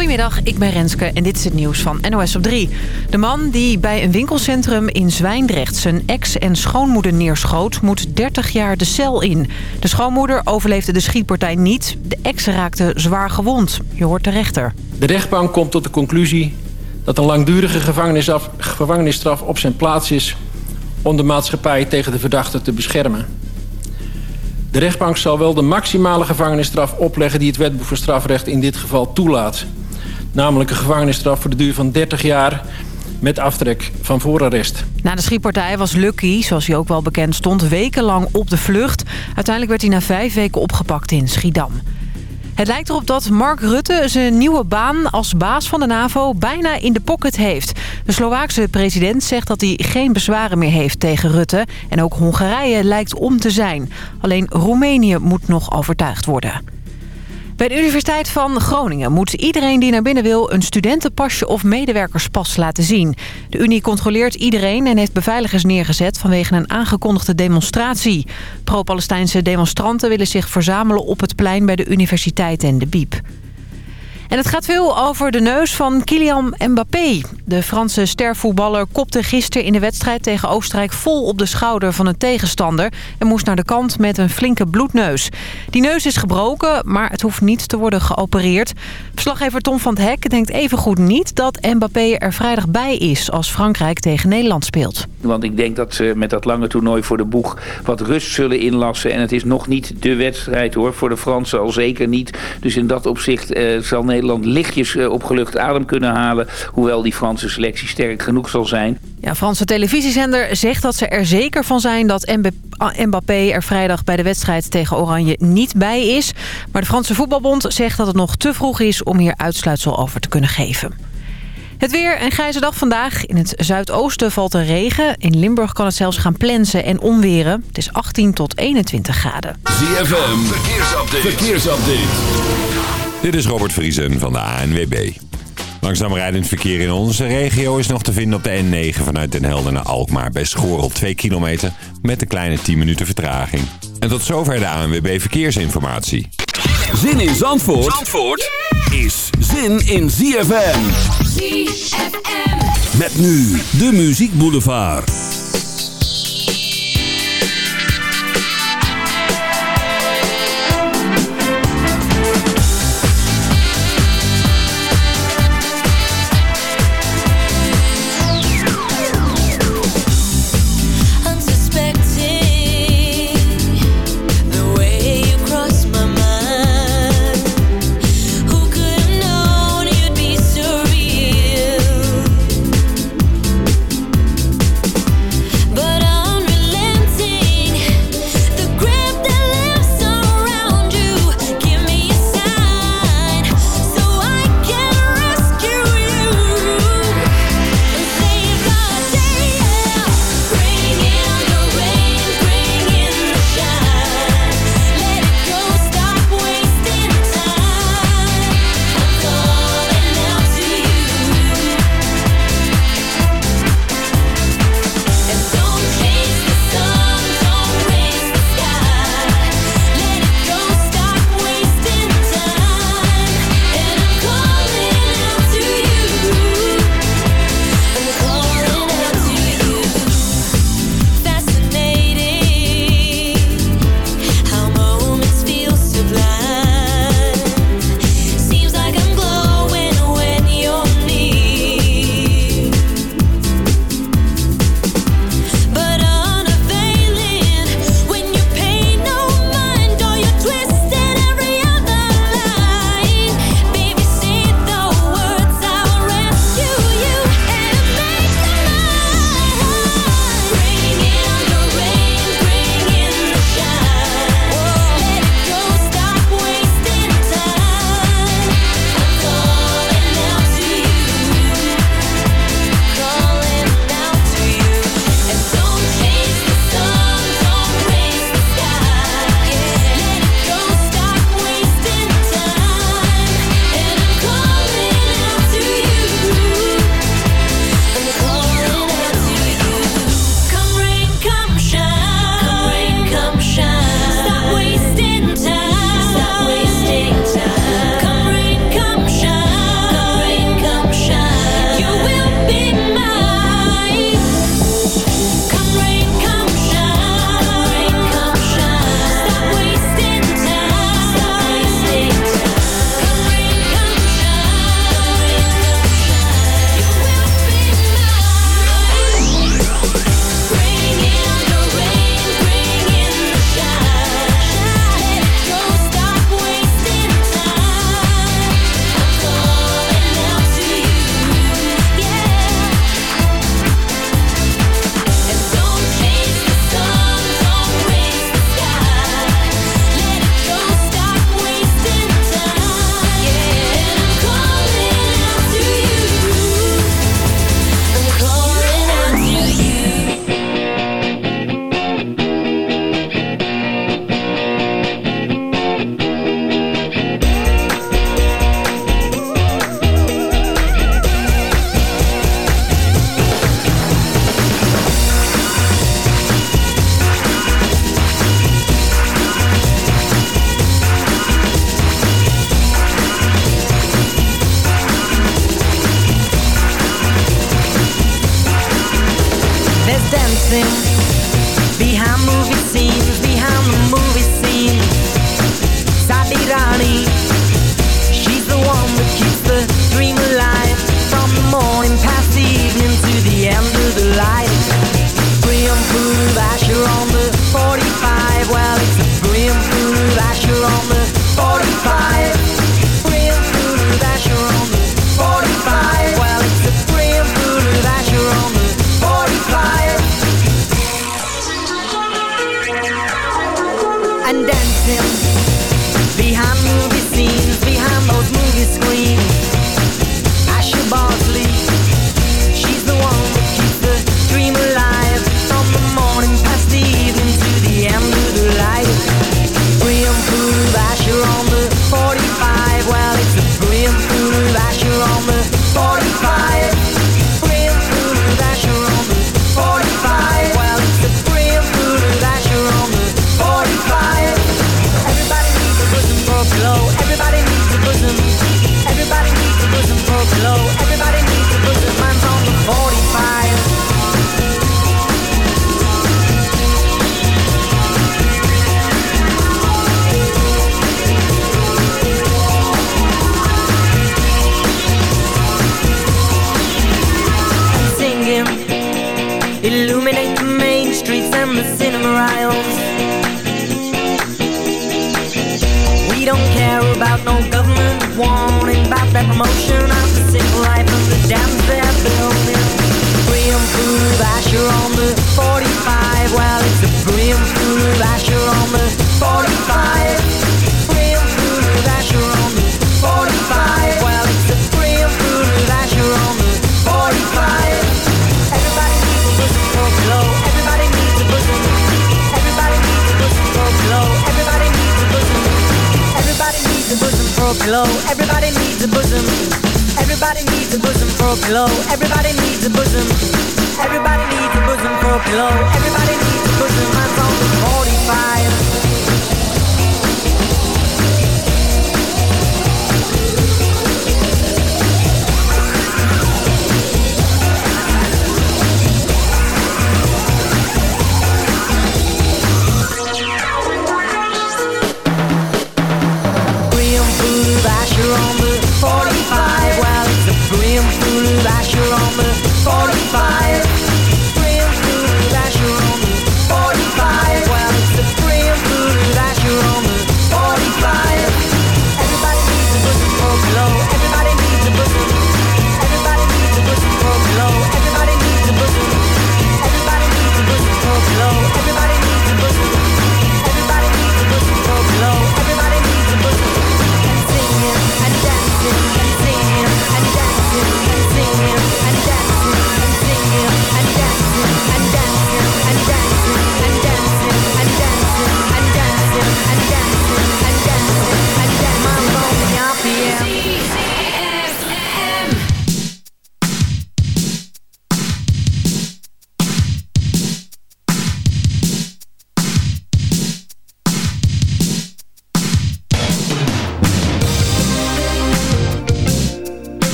Goedemiddag, ik ben Renske en dit is het nieuws van NOS op 3. De man die bij een winkelcentrum in Zwijndrecht zijn ex en schoonmoeder neerschoot... moet 30 jaar de cel in. De schoonmoeder overleefde de schietpartij niet. De ex raakte zwaar gewond. Je hoort de rechter. De rechtbank komt tot de conclusie dat een langdurige gevangenisstraf op zijn plaats is... om de maatschappij tegen de verdachte te beschermen. De rechtbank zal wel de maximale gevangenisstraf opleggen... die het wetboek voor strafrecht in dit geval toelaat. Namelijk een gevangenisstraf voor de duur van 30 jaar met aftrek van voorarrest. Na de schietpartij was Lucky, zoals hij ook wel bekend stond... wekenlang op de vlucht. Uiteindelijk werd hij na vijf weken opgepakt in Schiedam. Het lijkt erop dat Mark Rutte zijn nieuwe baan als baas van de NAVO bijna in de pocket heeft. De Slovaakse president zegt dat hij geen bezwaren meer heeft tegen Rutte. En ook Hongarije lijkt om te zijn. Alleen Roemenië moet nog overtuigd worden. Bij de Universiteit van Groningen moet iedereen die naar binnen wil... een studentenpasje of medewerkerspas laten zien. De Unie controleert iedereen en heeft beveiligers neergezet... vanwege een aangekondigde demonstratie. Pro-Palestijnse demonstranten willen zich verzamelen op het plein... bij de universiteit en de Biep. En het gaat veel over de neus van Kylian Mbappé. De Franse stervoetballer kopte gisteren in de wedstrijd tegen Oostenrijk... vol op de schouder van een tegenstander... en moest naar de kant met een flinke bloedneus. Die neus is gebroken, maar het hoeft niet te worden geopereerd. Verslaggever Tom van het Hek denkt evengoed niet... dat Mbappé er vrijdag bij is als Frankrijk tegen Nederland speelt. Want ik denk dat ze met dat lange toernooi voor de boeg... wat rust zullen inlassen. En het is nog niet de wedstrijd hoor, voor de Fransen al zeker niet. Dus in dat opzicht uh, zal Nederland Nederland lichtjes eh, opgelucht adem kunnen halen. Hoewel die Franse selectie sterk genoeg zal zijn. Ja, Franse televisiezender zegt dat ze er zeker van zijn dat Mbappé er vrijdag bij de wedstrijd tegen Oranje niet bij is. Maar de Franse voetbalbond zegt dat het nog te vroeg is om hier uitsluitsel over te kunnen geven. Het weer, een grijze dag vandaag. In het zuidoosten valt er regen. In Limburg kan het zelfs gaan plensen en onweren. Het is 18 tot 21 graden. ZFM, verkeersupdate. verkeersupdate. Dit is Robert Vriesen van de ANWB. Langzaam rijdend verkeer in onze regio is nog te vinden op de N9 vanuit Den Helder naar Alkmaar bij Schorel 2 kilometer met een kleine 10 minuten vertraging. En tot zover de ANWB Verkeersinformatie. Zin in Zandvoort, Zandvoort is zin in ZFM. ZFM. Met nu de Muziek Boulevard.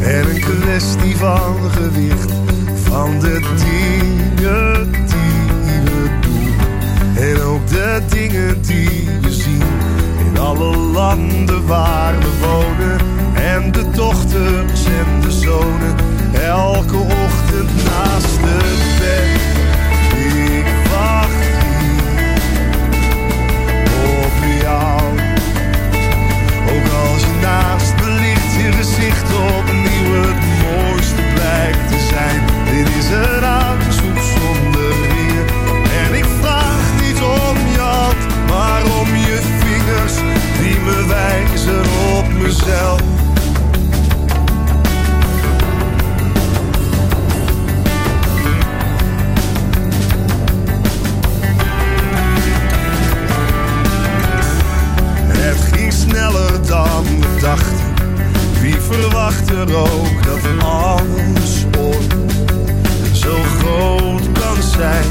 en een kwestie van gewicht. Van de dingen die we doen. En ook de dingen die we zien. In alle landen waar we wonen en de dochters en de zonen. Elke ochtend naast de bed. Ik wacht hier op jou, ook als je naast me gezicht opnieuw het mooiste blijkt te zijn. Dit is een zo zonder meer. En ik vraag niet om je hand, maar om je vingers die me wijzen op mezelf. Het ging sneller dan we dachten dachten ook dat alles ooit zo groot kan zijn.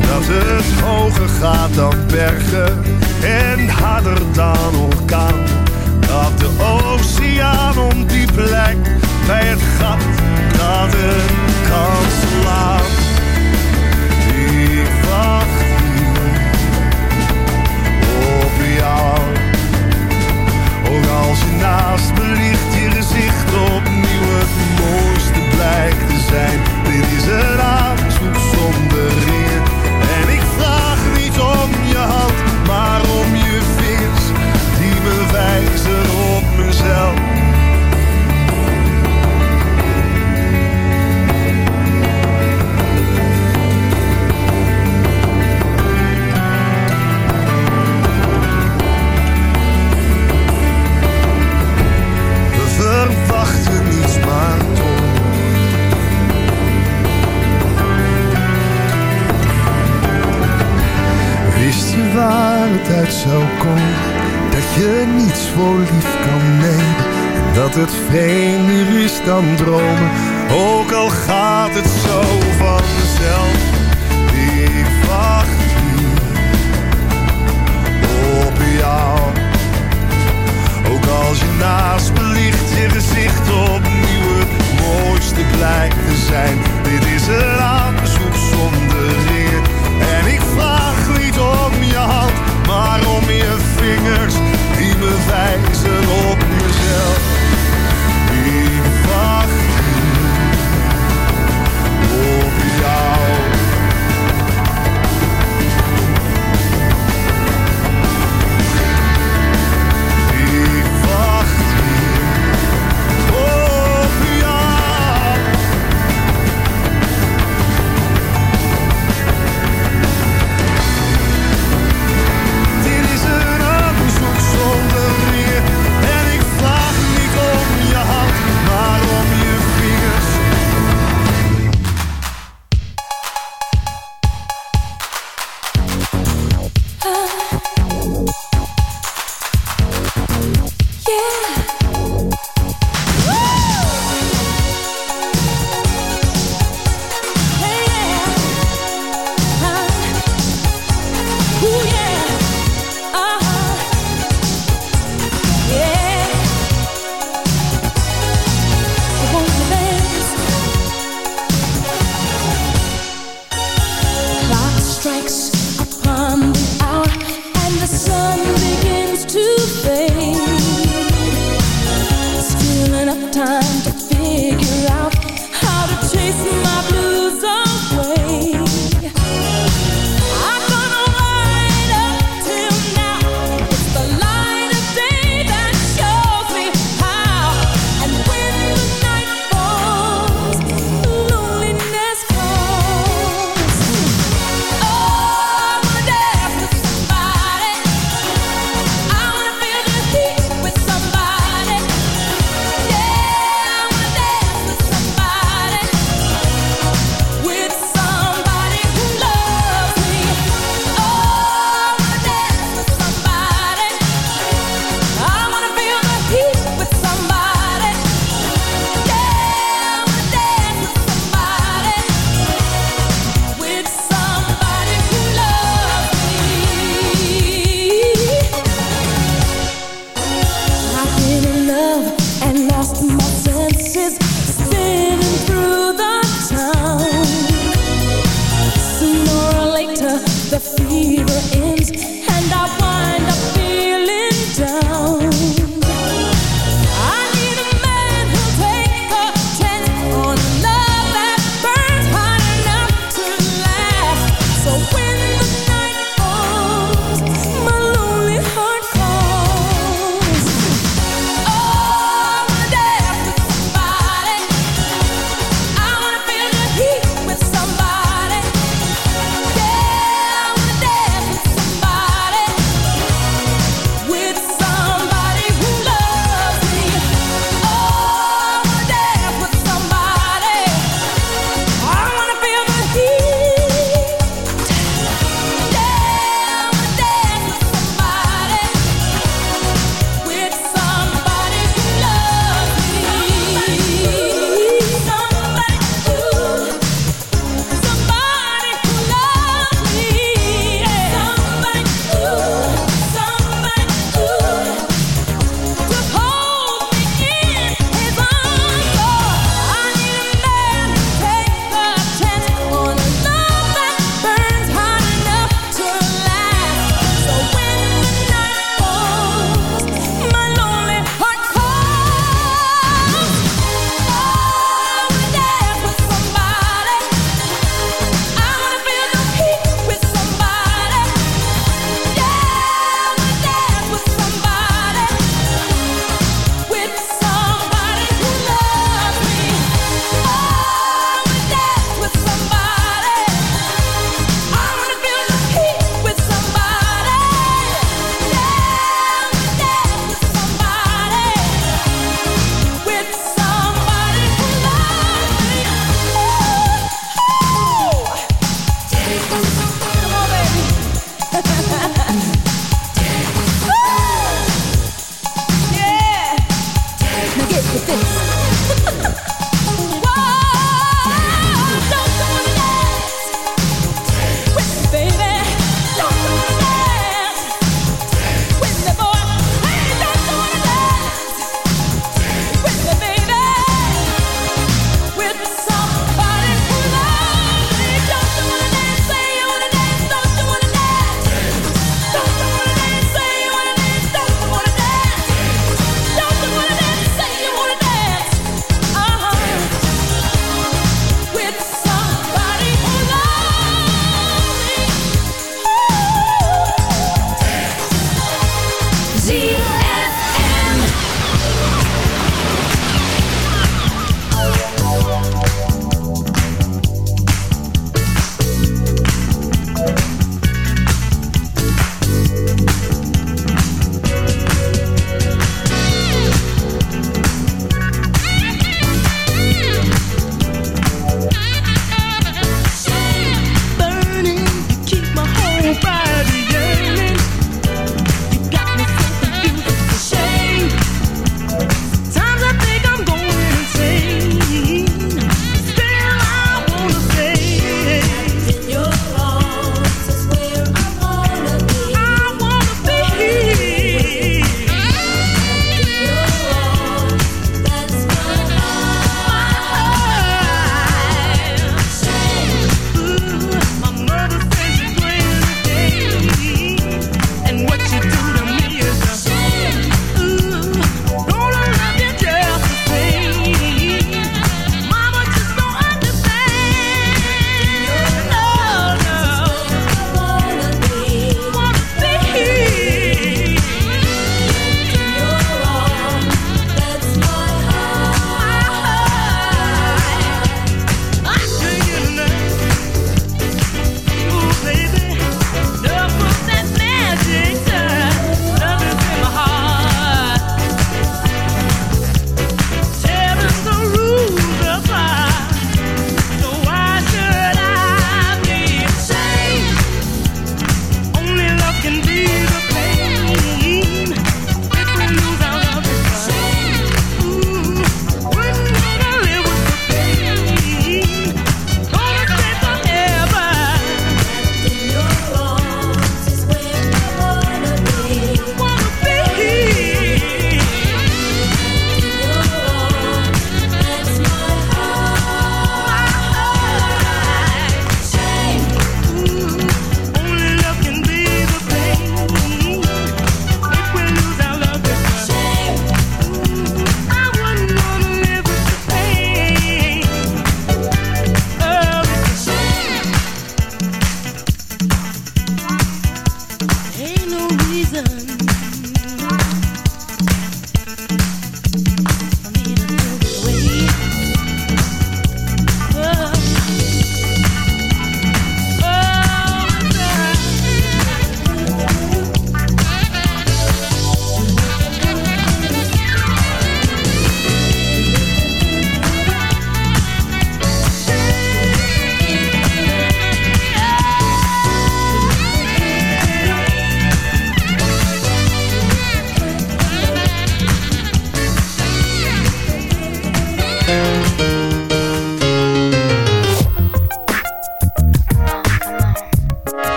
Dat het hoger gaat dan bergen en harder dan orkaan. Dat de oceaan om die plek bij het gat dat het kan slaan. Ik als je naast me ligt, je gezicht opnieuw het mooiste blijkt te zijn. Dit is een aanzoek zonder eer. En ik vraag niet om je hand, maar om je vingers die me wijzen op mezelf. Zou komen? Dat je niets voor lief kan nemen. En dat het vreemder is dan dromen. Ook al gaat het zo vanzelf. Ik wacht hier op jou. Ook als je naast me ligt, je gezicht opnieuw het mooiste blijkt te zijn. Dit is een aanzoek zonder eer. En ik vraag niet om je hand, maar om je vingers die me wijzen op mezelf.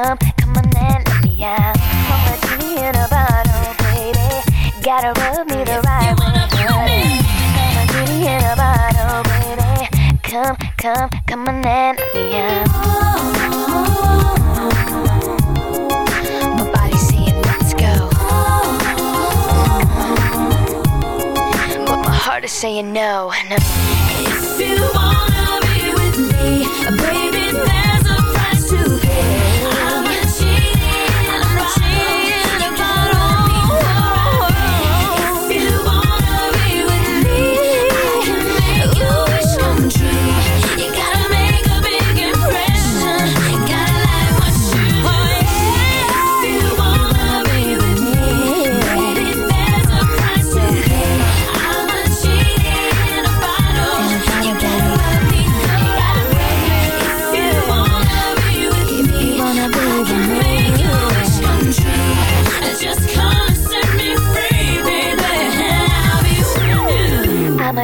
up. Come on and let me out. Wanna do me in a bottle, baby. Gotta rub me the right way. Wanna do me in a bottle, baby. Come, come, come on and let me out. My body's saying let's go, but my heart is saying no, no. If you wanna be with me.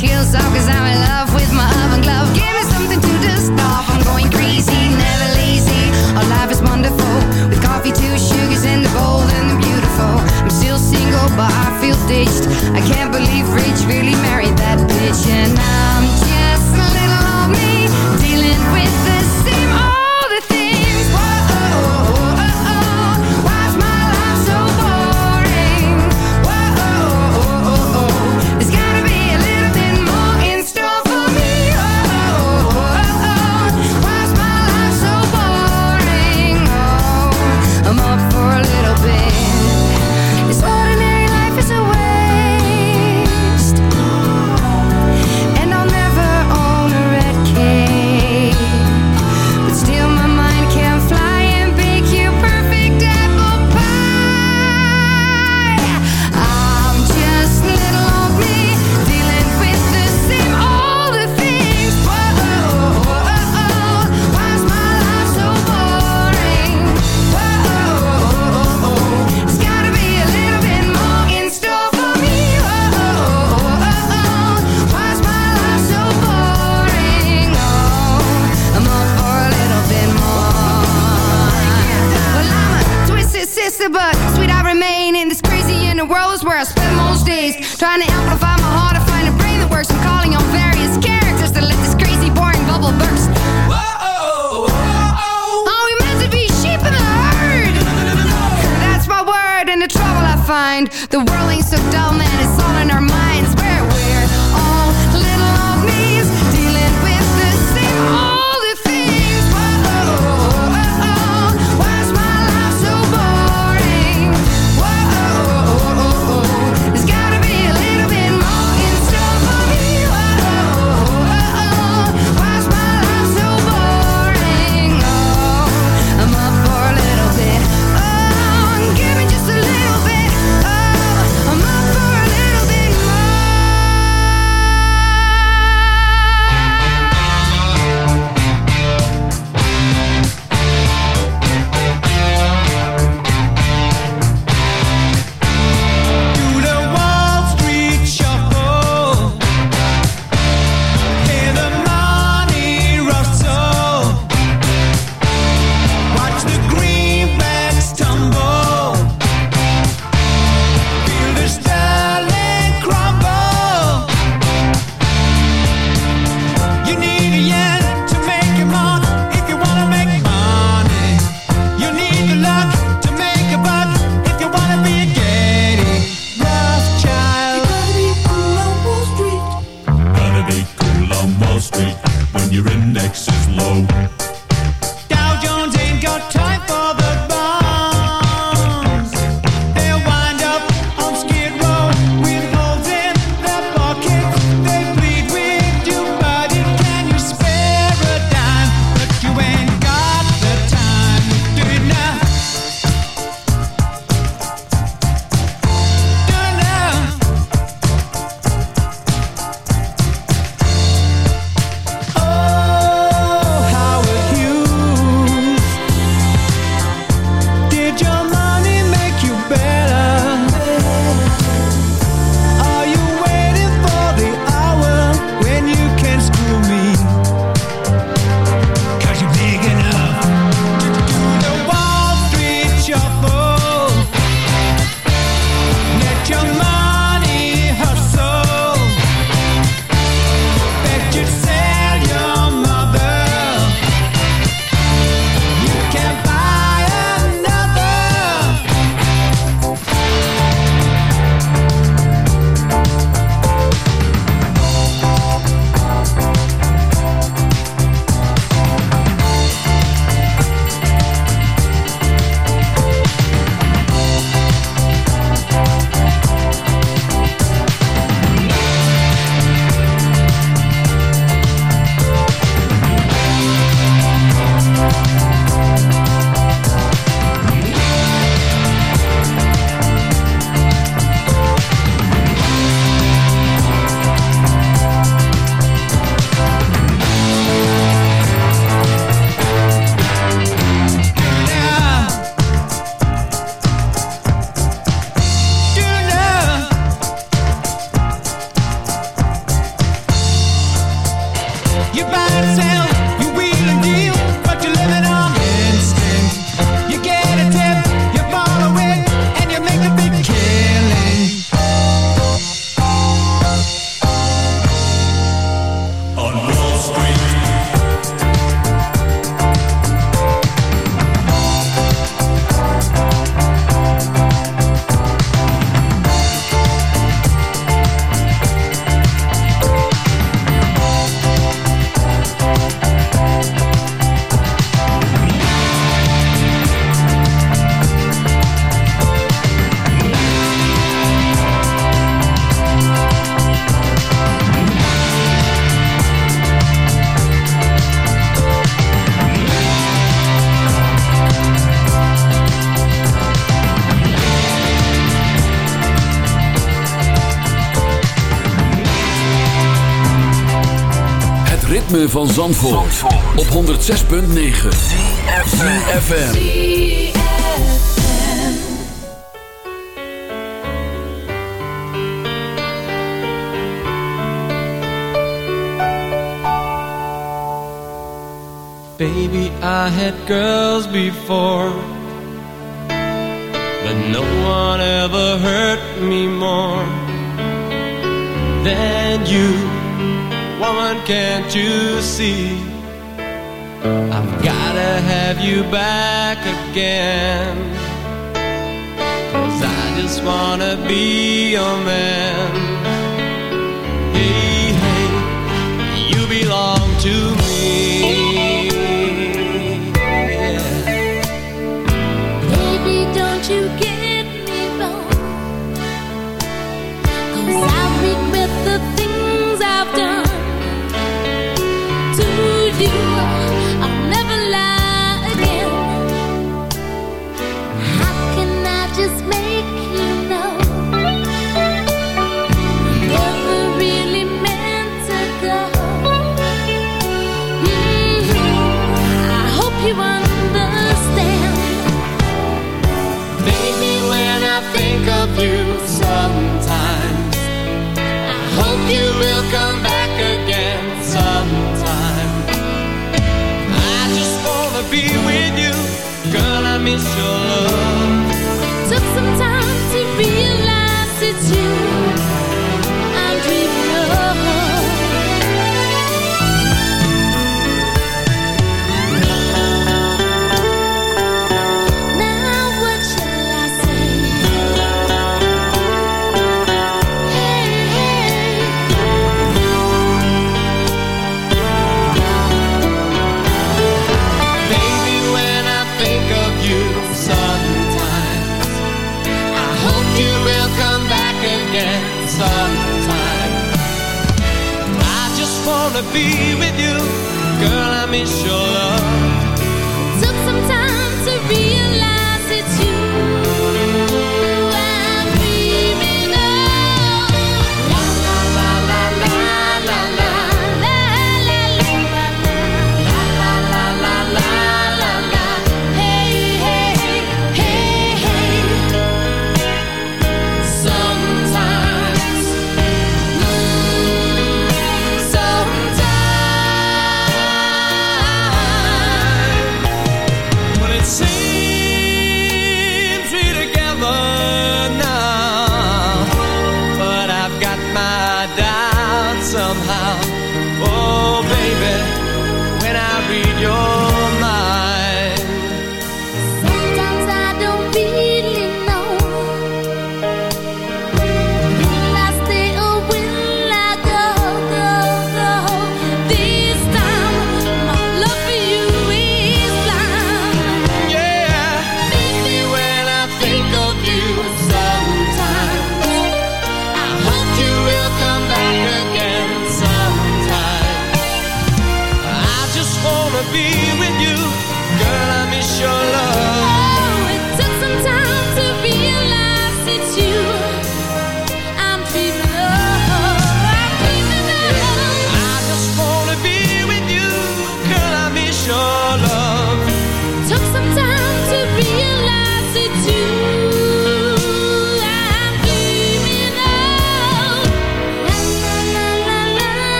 heels off cause I'm in ritme van Zandvoort, Zandvoort. op 106.9 CFFM Baby, I had girls before But no one ever hurt me more Than you woman, can't you see? I've gotta have you back again. Cause I just wanna be your man. Hey, hey, you belong to me. you, girl, I miss your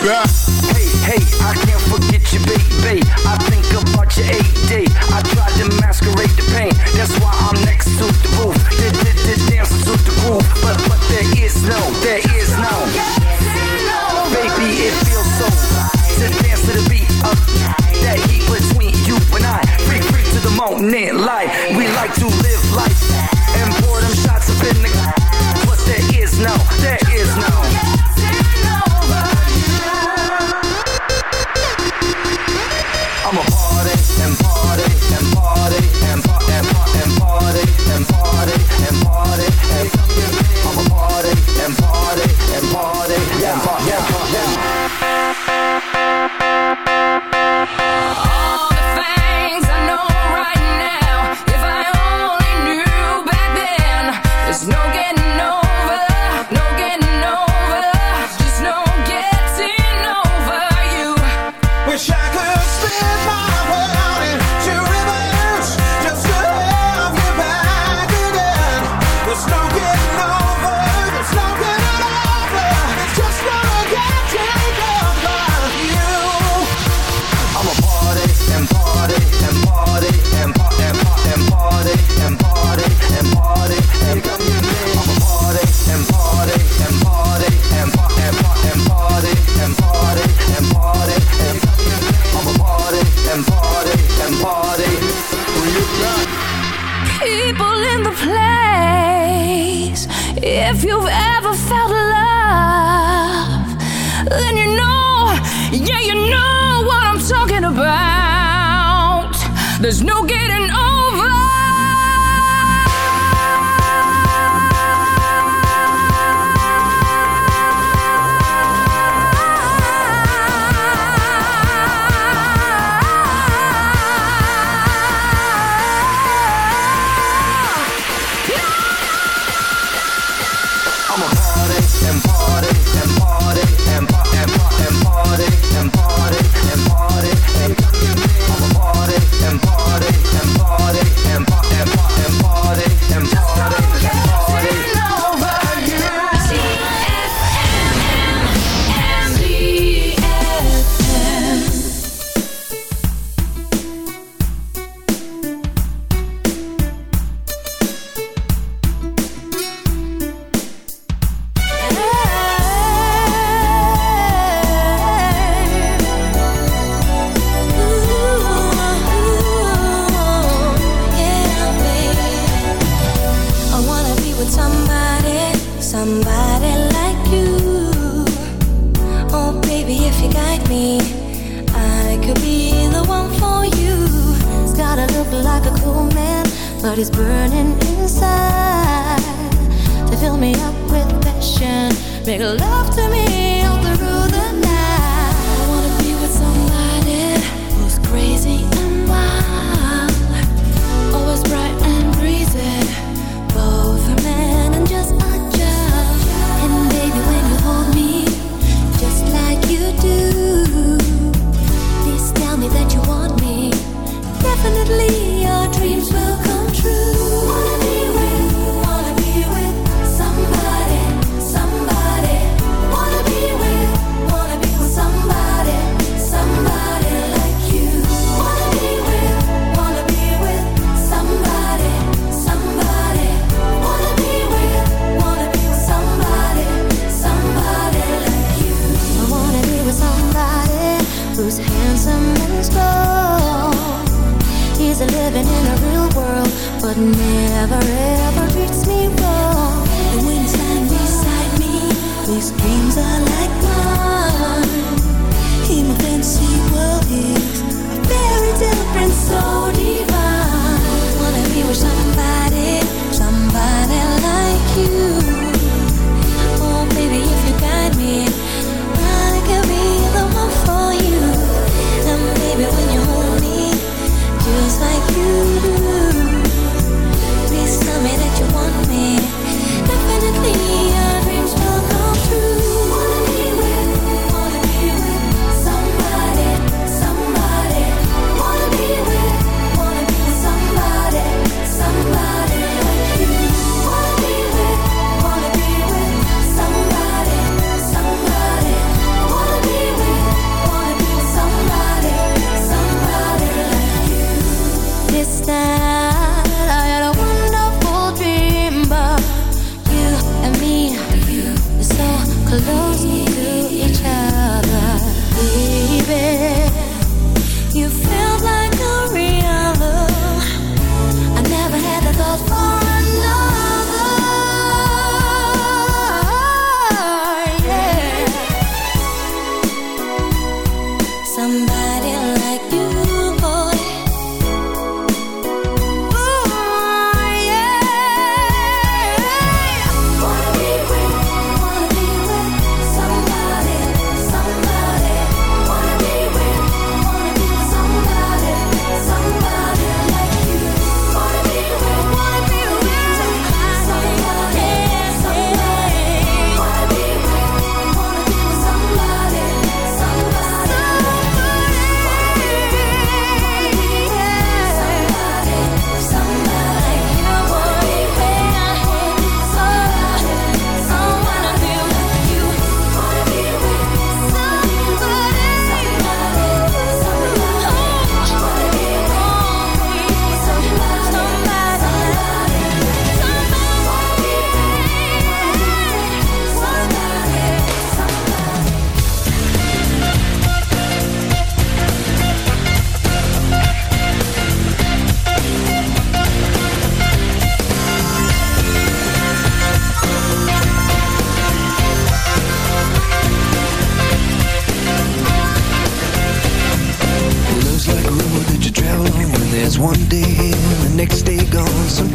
back. Hey, hey, I can't forget you, baby. I think about your AD. I tried to masquerade the pain. That's why I'm next to the roof. The, the, the dance to the groove. But, but there is no, there is no. Baby, it feels so right to dance to the beat of that heat between you and I. Free, free to the moment, light. We like to live life. And pour them shots up in the. But there is no, there is no. Yeah. burning inside. To fill me up with passion Make love to me all through the night. I wanna be with somebody who's crazy. never ever treats me wrong. The when stand beside me, these dreams are like.